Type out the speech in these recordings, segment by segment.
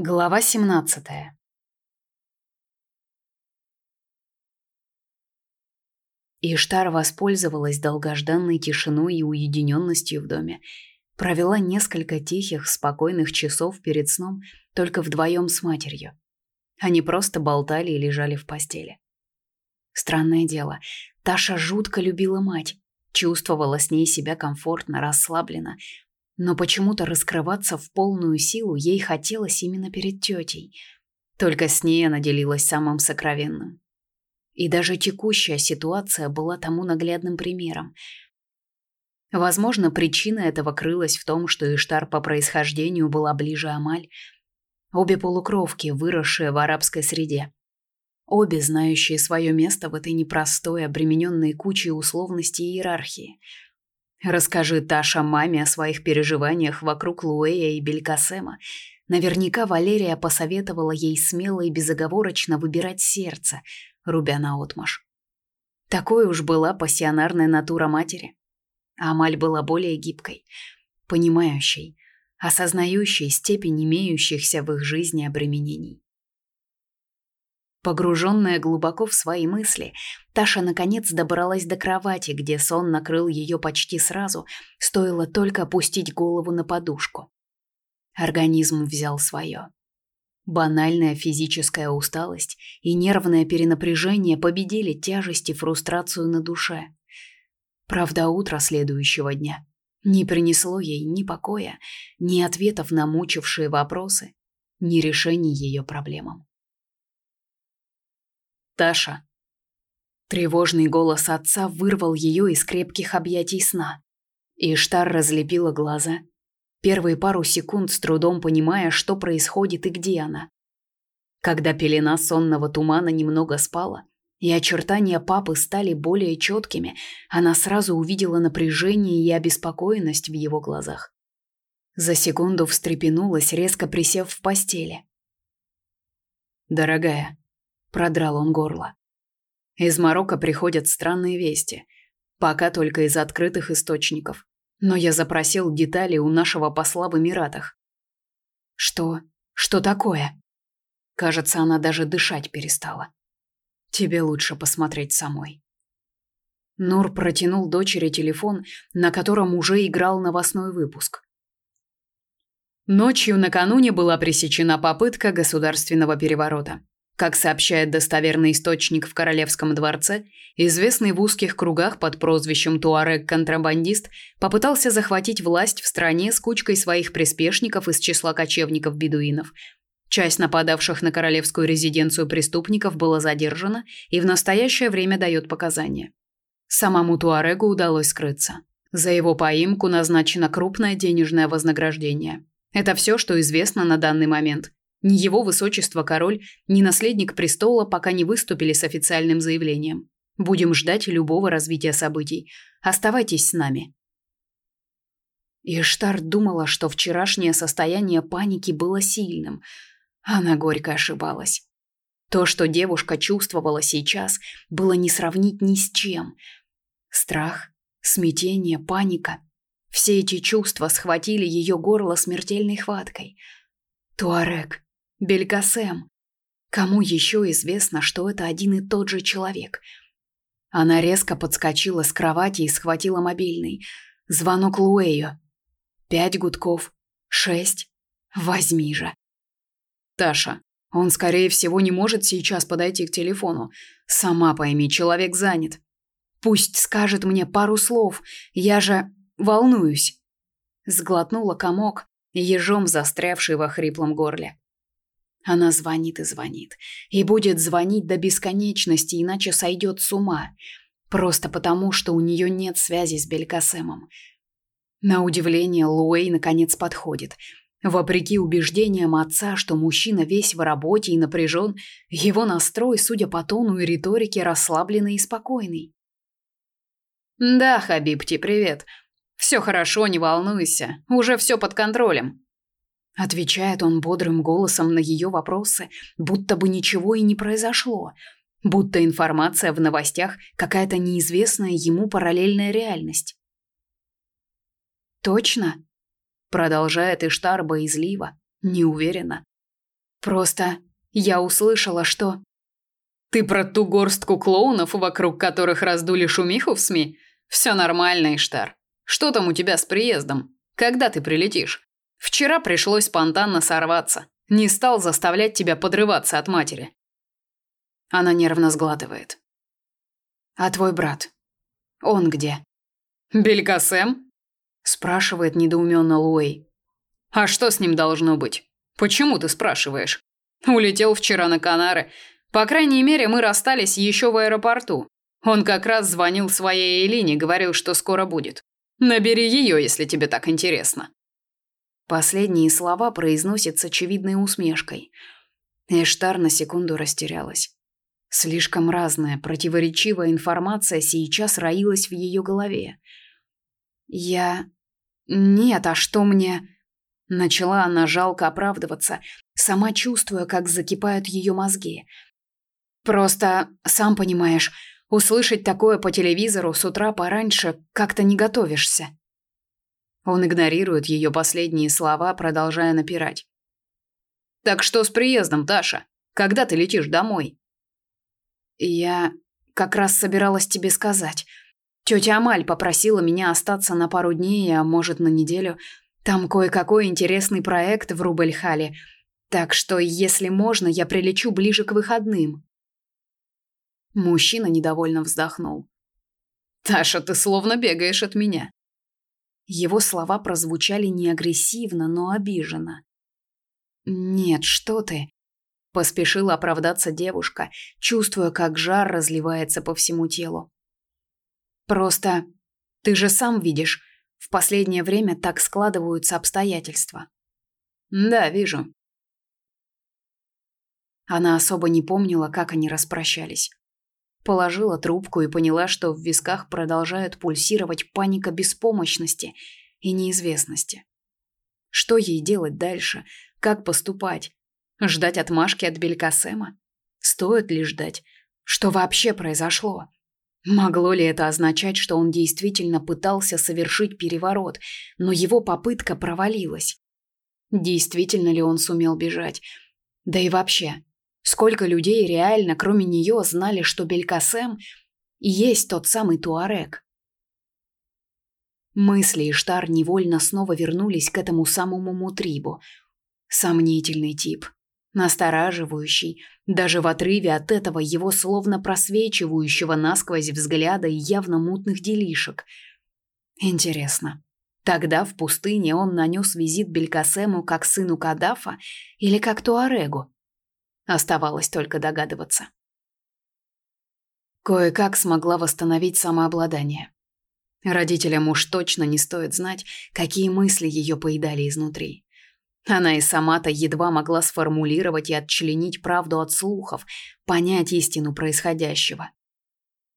Глава 17. Иштар воспользовалась долгожданной тишиной и уединенностью в доме. Провела несколько тихих, спокойных часов перед сном только вдвоем с матерью. Они просто болтали и лежали в постели. Странное дело, Таша жутко любила мать, чувствовала с ней себя комфортно, расслабленно, но почему-то раскрываться в полную силу ей хотелось именно перед тетей. Только с ней она делилась самым сокровенным. И даже текущая ситуация была тому наглядным примером. Возможно, причина этого крылась в том, что Иштар по происхождению была ближе Амаль. Обе полукровки, выросшие в арабской среде. Обе знающие свое место в этой непростой, обремененной кучей условностей и иерархии – Расскажи Таша маме о своих переживаниях вокруг Луэя и Белькасема. Наверняка Валерия посоветовала ей смело и безоговорочно выбирать сердце, рубя наотмашь. Такой уж была пассионарная натура матери. А Амаль была более гибкой, понимающей, осознающей степень имеющихся в их жизни обременений. Погруженная глубоко в свои мысли, Таша наконец добралась до кровати, где сон накрыл ее почти сразу, стоило только опустить голову на подушку. Организм взял свое. Банальная физическая усталость и нервное перенапряжение победили тяжесть и фрустрацию на душе. Правда, утро следующего дня не принесло ей ни покоя, ни ответов на мучившие вопросы, ни решений ее проблемам. Таша. Тревожный голос отца вырвал ее из крепких объятий сна. Иштар разлепила глаза. Первые пару секунд с трудом понимая, что происходит и где она. Когда пелена сонного тумана немного спала, и очертания папы стали более четкими, она сразу увидела напряжение и обеспокоенность в его глазах. За секунду встрепенулась, резко присев в постели. «Дорогая, Продрал он горло. Из Марокко приходят странные вести. Пока только из открытых источников. Но я запросил детали у нашего посла в Эмиратах. Что? Что такое? Кажется, она даже дышать перестала. Тебе лучше посмотреть самой. Нур протянул дочери телефон, на котором уже играл новостной выпуск. Ночью накануне была пресечена попытка государственного переворота. Как сообщает достоверный источник в Королевском дворце, известный в узких кругах под прозвищем Туарек-контрабандист попытался захватить власть в стране с кучкой своих приспешников из числа кочевников-бедуинов. Часть нападавших на королевскую резиденцию преступников была задержана и в настоящее время дает показания. Самому Туарегу удалось скрыться. За его поимку назначено крупное денежное вознаграждение. Это все, что известно на данный момент – ни его высочество король, ни наследник престола пока не выступили с официальным заявлением. Будем ждать любого развития событий. Оставайтесь с нами. Иштар думала, что вчерашнее состояние паники было сильным. Она горько ошибалась. То, что девушка чувствовала сейчас, было не сравнить ни с чем. Страх, смятение, паника – все эти чувства схватили ее горло смертельной хваткой. Туарек, Белькасем. Кому еще известно, что это один и тот же человек? Она резко подскочила с кровати и схватила мобильный. Звонок Луэю. Пять гудков. Шесть. Возьми же. Таша, он, скорее всего, не может сейчас подойти к телефону. Сама пойми, человек занят. Пусть скажет мне пару слов. Я же волнуюсь. Сглотнула комок, ежом застрявший во хриплом горле. Она звонит и звонит. И будет звонить до бесконечности, иначе сойдет с ума. Просто потому, что у нее нет связи с Белькасемом. На удивление, Луэй наконец подходит. Вопреки убеждениям отца, что мужчина весь в работе и напряжен, его настрой, судя по тону и риторике, расслабленный и спокойный. «Да, Хабибти, привет. Все хорошо, не волнуйся. Уже все под контролем», Отвечает он бодрым голосом на ее вопросы, будто бы ничего и не произошло, будто информация в новостях какая-то неизвестная ему параллельная реальность. Точно? Продолжает Иштар боязливо, неуверенно. Просто я услышала, что... Ты про ту горстку клоунов, вокруг которых раздули шумиху в СМИ? Все нормально, Иштар. Что там у тебя с приездом? Когда ты прилетишь? Вчера пришлось спонтанно сорваться. Не стал заставлять тебя подрываться от матери. Она нервно сглатывает. А твой брат? Он где? Белькасем? спрашивает недоуменно Луэй. А что с ним должно быть? Почему ты спрашиваешь? Улетел вчера на Канары. По крайней мере, мы расстались еще в аэропорту. Он как раз звонил своей Элине, говорил, что скоро будет. Набери ее, если тебе так интересно. Последние слова произносит с очевидной усмешкой. Эштар на секунду растерялась. Слишком разная, противоречивая информация сейчас роилась в ее голове. Я нет, а что мне начала она жалко оправдываться, сама чувствуя, как закипают ее мозги. Просто, сам понимаешь, услышать такое по телевизору с утра пораньше как-то не готовишься. Он игнорирует ее последние слова, продолжая напирать. Так что с приездом, Таша? Когда ты летишь домой? Я как раз собиралась тебе сказать. Тетя Амаль попросила меня остаться на пару дней, а может, на неделю. Там кое-какой интересный проект в Рубельхале. Так что, если можно, я прилечу ближе к выходным. Мужчина недовольно вздохнул. Таша, ты словно бегаешь от меня. Его слова прозвучали не агрессивно, но обиженно. «Нет, что ты!» – поспешила оправдаться девушка, чувствуя, как жар разливается по всему телу. «Просто ты же сам видишь, в последнее время так складываются обстоятельства». «Да, вижу». Она особо не помнила, как они распрощались. Положила трубку и поняла, что в висках продолжает пульсировать паника беспомощности и неизвестности. Что ей делать дальше? Как поступать? Ждать отмашки от Белькасема? Стоит ли ждать? Что вообще произошло? Могло ли это означать, что он действительно пытался совершить переворот, но его попытка провалилась? Действительно ли он сумел бежать? Да и вообще, Сколько людей реально, кроме нее, знали, что Белькасем и есть тот самый Туарек? Мысли Иштар невольно снова вернулись к этому самому Мутрибу. Сомнительный тип, настораживающий, даже в отрыве от этого его словно просвечивающего насквозь взгляда и явно мутных делишек. Интересно, тогда в пустыне он нанес визит Белькасему как сыну Кадафа или как Туарегу? Оставалось только догадываться. Кое-как смогла восстановить самообладание. Родителям уж точно не стоит знать, какие мысли ее поедали изнутри. Она и сама-то едва могла сформулировать и отчленить правду от слухов, понять истину происходящего.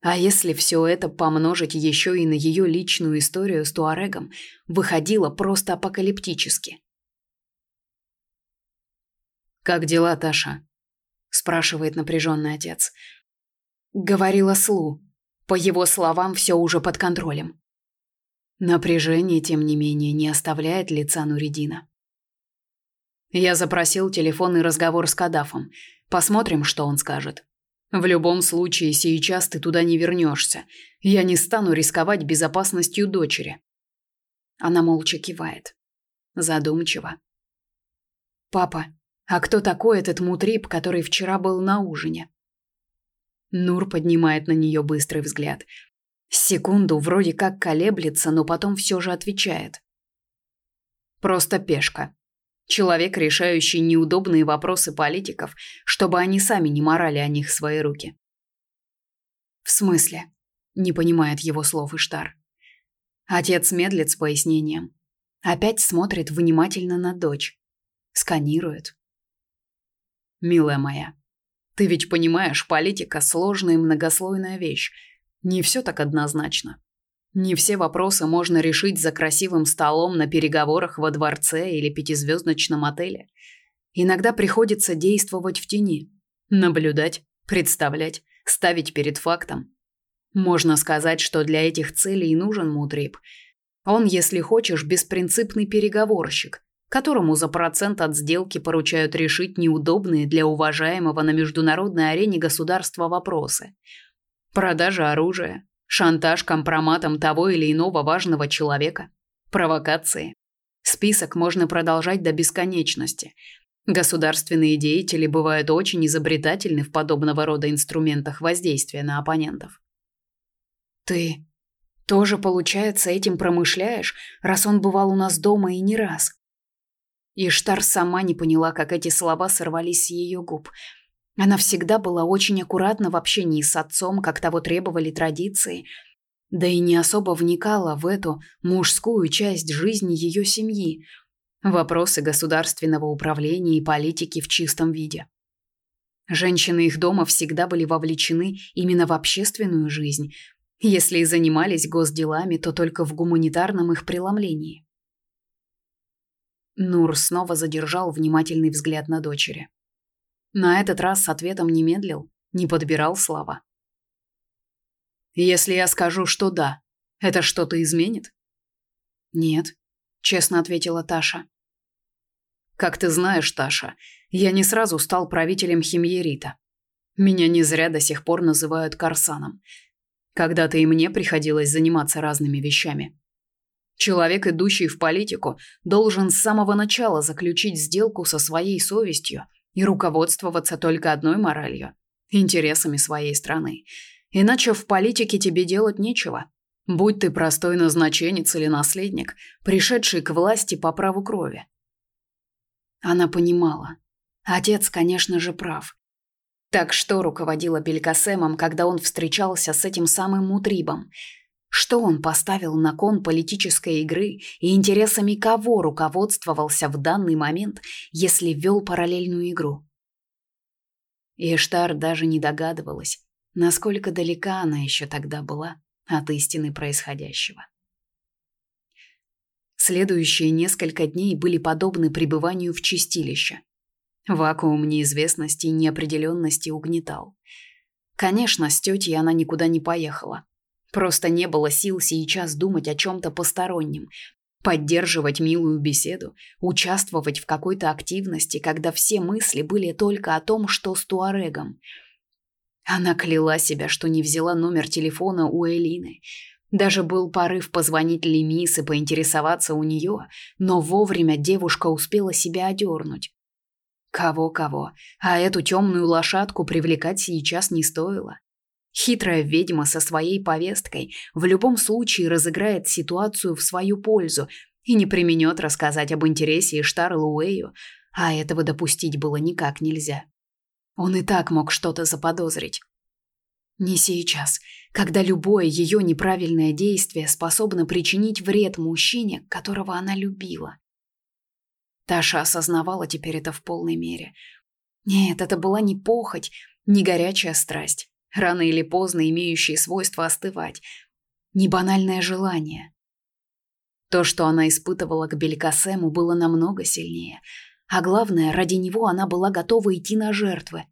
А если все это помножить еще и на ее личную историю с Туарегом, выходило просто апокалиптически. «Как дела, Таша?» Спрашивает напряженный отец. Говорила Слу. По его словам, все уже под контролем. Напряжение, тем не менее, не оставляет лица Нуридина. Я запросил телефонный разговор с Кадафом. Посмотрим, что он скажет. В любом случае, сейчас ты туда не вернешься. Я не стану рисковать безопасностью дочери. Она молча кивает. Задумчиво. Папа, а кто такой этот мутрип, который вчера был на ужине? Нур поднимает на нее быстрый взгляд. Секунду вроде как колеблется, но потом все же отвечает. Просто пешка. Человек, решающий неудобные вопросы политиков, чтобы они сами не морали о них свои руки. В смысле? Не понимает его слов Иштар. Отец медлит с пояснением. Опять смотрит внимательно на дочь. Сканирует. Милая моя, ты ведь понимаешь, политика сложная и многослойная вещь. Не все так однозначно. Не все вопросы можно решить за красивым столом на переговорах во дворце или пятизвездочном отеле. Иногда приходится действовать в тени, наблюдать, представлять, ставить перед фактом. Можно сказать, что для этих целей нужен Мудрип. Он, если хочешь, беспринципный переговорщик, которому за процент от сделки поручают решить неудобные для уважаемого на международной арене государства вопросы. Продажа оружия, шантаж компроматом того или иного важного человека, провокации. Список можно продолжать до бесконечности. Государственные деятели бывают очень изобретательны в подобного рода инструментах воздействия на оппонентов. Ты тоже, получается, этим промышляешь, раз он бывал у нас дома и не раз. Иштар сама не поняла, как эти слова сорвались с ее губ. Она всегда была очень аккуратна в общении с отцом, как того требовали традиции, да и не особо вникала в эту мужскую часть жизни ее семьи, вопросы государственного управления и политики в чистом виде. Женщины их дома всегда были вовлечены именно в общественную жизнь, если и занимались госделами, то только в гуманитарном их преломлении. Нур снова задержал внимательный взгляд на дочери. На этот раз с ответом не медлил, не подбирал слова. «Если я скажу, что да, это что-то изменит?» «Нет», — честно ответила Таша. «Как ты знаешь, Таша, я не сразу стал правителем Химьерита. Меня не зря до сих пор называют Корсаном. Когда-то и мне приходилось заниматься разными вещами. Человек, идущий в политику, должен с самого начала заключить сделку со своей совестью и руководствоваться только одной моралью – интересами своей страны. Иначе в политике тебе делать нечего. Будь ты простой назначенец или наследник, пришедший к власти по праву крови. Она понимала. Отец, конечно же, прав. Так что руководила Белькасемом, когда он встречался с этим самым Мутрибом – что он поставил на кон политической игры и интересами кого руководствовался в данный момент, если вел параллельную игру? Иштар даже не догадывалась, насколько далека она еще тогда была от истины происходящего. Следующие несколько дней были подобны пребыванию в чистилище. Вакуум неизвестности и неопределенности угнетал. Конечно, с тетей она никуда не поехала. Просто не было сил сейчас думать о чем-то постороннем, поддерживать милую беседу, участвовать в какой-то активности, когда все мысли были только о том, что с Туарегом. Она кляла себя, что не взяла номер телефона у Элины. Даже был порыв позвонить Лемис и поинтересоваться у нее, но вовремя девушка успела себя одернуть. Кого-кого, а эту темную лошадку привлекать сейчас не стоило. Хитрая ведьма со своей повесткой в любом случае разыграет ситуацию в свою пользу и не применет рассказать об интересе Иштар Луэю, а этого допустить было никак нельзя. Он и так мог что-то заподозрить. Не сейчас, когда любое ее неправильное действие способно причинить вред мужчине, которого она любила. Таша осознавала теперь это в полной мере. Нет, это была не похоть, не горячая страсть рано или поздно имеющие свойство остывать. Не банальное желание. То, что она испытывала к Белькасему, было намного сильнее. А главное, ради него она была готова идти на жертвы.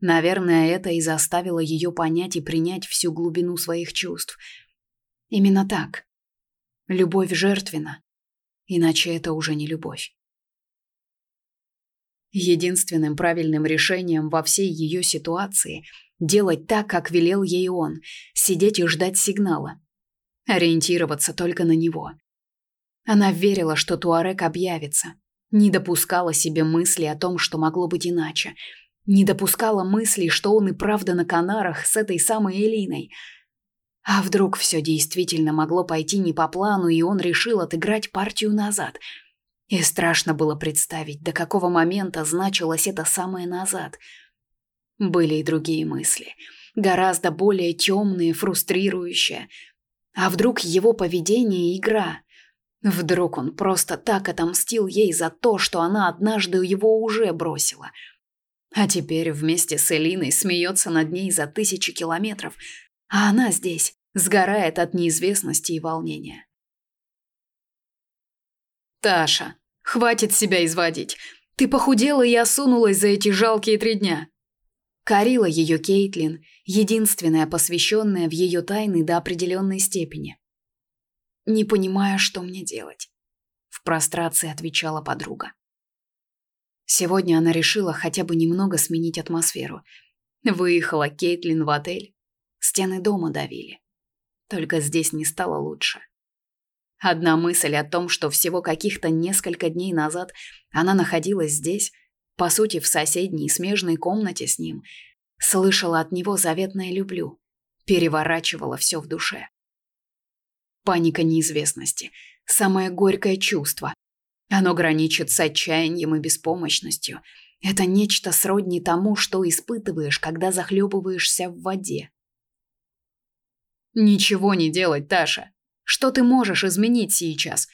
Наверное, это и заставило ее понять и принять всю глубину своих чувств. Именно так. Любовь жертвена. Иначе это уже не любовь. Единственным правильным решением во всей ее ситуации Делать так, как велел ей он, сидеть и ждать сигнала. Ориентироваться только на него. Она верила, что Туарек объявится. Не допускала себе мысли о том, что могло быть иначе. Не допускала мыслей, что он и правда на Канарах с этой самой Элиной. А вдруг все действительно могло пойти не по плану, и он решил отыграть партию назад. И страшно было представить, до какого момента значилось это самое «назад». Были и другие мысли, гораздо более темные, фрустрирующие. А вдруг его поведение – игра? Вдруг он просто так отомстил ей за то, что она однажды его уже бросила? А теперь вместе с Элиной смеется над ней за тысячи километров, а она здесь сгорает от неизвестности и волнения. «Таша, хватит себя изводить. Ты похудела и осунулась за эти жалкие три дня. Корила ее Кейтлин, единственная посвященная в ее тайны до определенной степени. Не понимая, что мне делать. в прострации отвечала подруга. Сегодня она решила хотя бы немного сменить атмосферу. Выехала Кейтлин в отель. Стены дома давили. Только здесь не стало лучше. Одна мысль о том, что всего каких-то несколько дней назад она находилась здесь, по сути, в соседней смежной комнате с ним, слышала от него заветное «люблю», переворачивала все в душе. Паника неизвестности – самое горькое чувство. Оно граничит с отчаянием и беспомощностью. Это нечто сродни тому, что испытываешь, когда захлебываешься в воде. Ничего не делать, Таша. Что ты можешь изменить сейчас?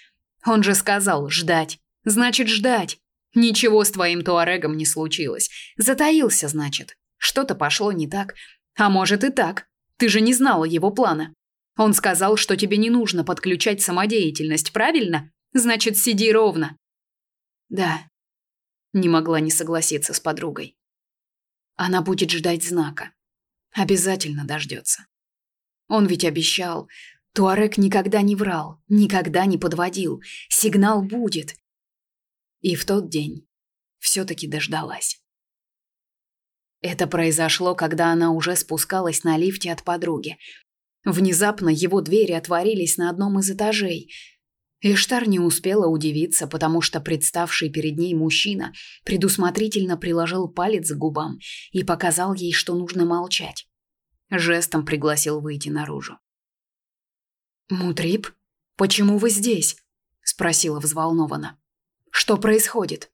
Он же сказал ждать. Значит, ждать. Ничего с твоим туарегом не случилось. Затаился, значит. Что-то пошло не так. А может и так. Ты же не знала его плана. Он сказал, что тебе не нужно подключать самодеятельность, правильно? Значит, сиди ровно. Да. Не могла не согласиться с подругой. Она будет ждать знака. Обязательно дождется. Он ведь обещал. Туарек никогда не врал, никогда не подводил. Сигнал будет. И в тот день все-таки дождалась. Это произошло, когда она уже спускалась на лифте от подруги. Внезапно его двери отворились на одном из этажей. Иштар не успела удивиться, потому что представший перед ней мужчина предусмотрительно приложил палец к губам и показал ей, что нужно молчать. Жестом пригласил выйти наружу. «Мутрип, почему вы здесь?» – спросила взволнованно. «Что происходит?»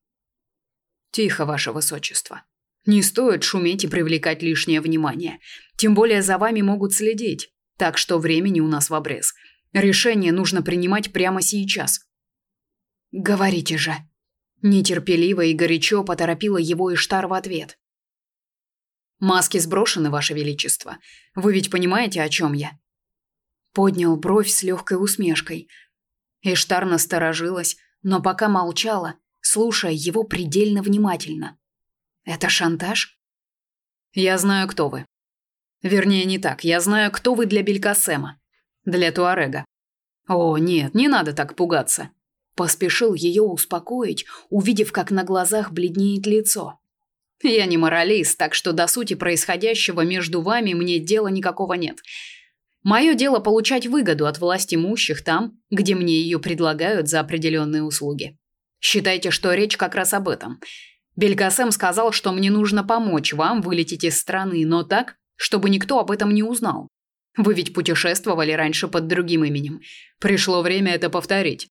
«Тихо, ваше высочество. Не стоит шуметь и привлекать лишнее внимание. Тем более за вами могут следить. Так что времени у нас в обрез. Решение нужно принимать прямо сейчас. Говорите же. Нетерпеливо и горячо поторопила его Иштар в ответ. Маски сброшены, ваше величество. Вы ведь понимаете, о чем я? Поднял бровь с легкой усмешкой. Иштар насторожилась, но пока молчала, слушая его предельно внимательно. Это шантаж? Я знаю, кто вы. Вернее, не так. Я знаю, кто вы для Белькасема. Для Туарега. О, нет, не надо так пугаться. Поспешил ее успокоить, увидев, как на глазах бледнеет лицо. Я не моралист, так что до сути происходящего между вами мне дела никакого нет. Мое дело получать выгоду от власти имущих там, где мне ее предлагают за определенные услуги. Считайте, что речь как раз об этом. Белькасем сказал, что мне нужно помочь вам вылететь из страны, но так, чтобы никто об этом не узнал. Вы ведь путешествовали раньше под другим именем. Пришло время это повторить.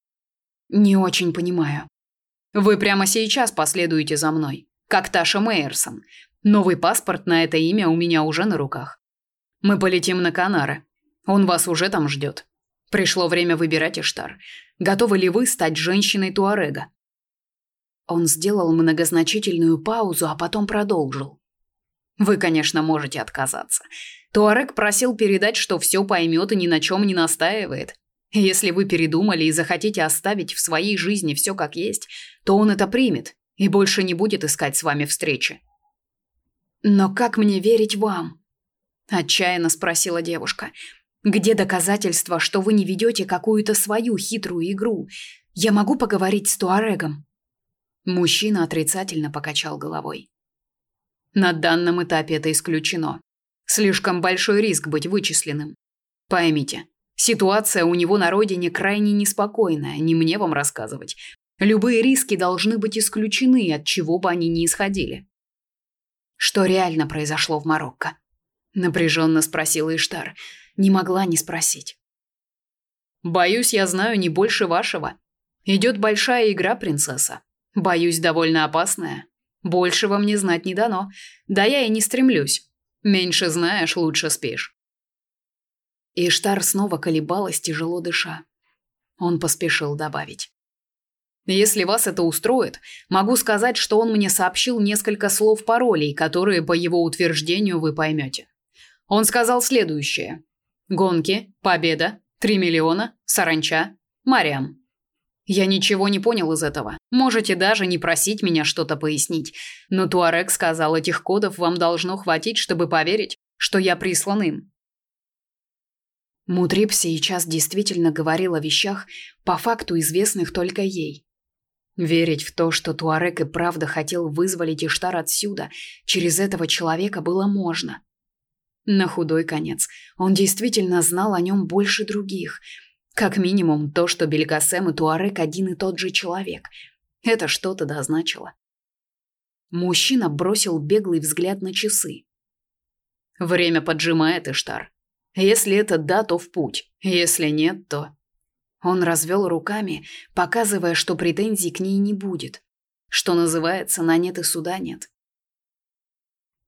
Не очень понимаю. Вы прямо сейчас последуете за мной, как Таша Мейерсон. Новый паспорт на это имя у меня уже на руках. Мы полетим на Канары. Он вас уже там ждет. Пришло время выбирать Иштар. Готовы ли вы стать женщиной Туарега? Он сделал многозначительную паузу, а потом продолжил. Вы, конечно, можете отказаться. Туарек просил передать, что все поймет и ни на чем не настаивает. Если вы передумали и захотите оставить в своей жизни все как есть, то он это примет и больше не будет искать с вами встречи. Но как мне верить вам? отчаянно спросила девушка. Где доказательства, что вы не ведете какую-то свою хитрую игру? Я могу поговорить с Туарегом. Мужчина отрицательно покачал головой. На данном этапе это исключено. Слишком большой риск быть вычисленным. Поймите, ситуация у него на родине крайне неспокойная, не мне вам рассказывать. Любые риски должны быть исключены, от чего бы они ни исходили. Что реально произошло в Марокко? напряженно спросила Иштар. Не могла не спросить. Боюсь, я знаю не больше вашего. Идет большая игра, принцесса. Боюсь, довольно опасная. Большего мне знать не дано. Да я и не стремлюсь. Меньше знаешь, лучше спишь. Иштар снова колебалась, тяжело дыша. Он поспешил добавить. Если вас это устроит, могу сказать, что он мне сообщил несколько слов паролей, которые по его утверждению вы поймете. Он сказал следующее: гонки, победа, 3 миллиона, саранча, Мариам. Я ничего не понял из этого. Можете даже не просить меня что-то пояснить, но Туарек сказал, этих кодов вам должно хватить, чтобы поверить, что я прислан им. Мутрип сейчас действительно говорил о вещах, по факту известных только ей. Верить в то, что Туарек и правда хотел вызволить Иштар отсюда, через этого человека было можно. На худой конец, он действительно знал о нем больше других. Как минимум то, что Бельгасем и Туарек один и тот же человек. Это что-то дозначило. Мужчина бросил беглый взгляд на часы. Время поджимает, Иштар. Если это да, то в путь. Если нет, то... Он развел руками, показывая, что претензий к ней не будет. Что называется, на нет и суда нет.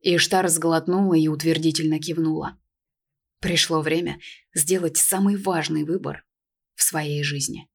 Иштар сглотнула и утвердительно кивнула. Пришло время сделать самый важный выбор в своей жизни.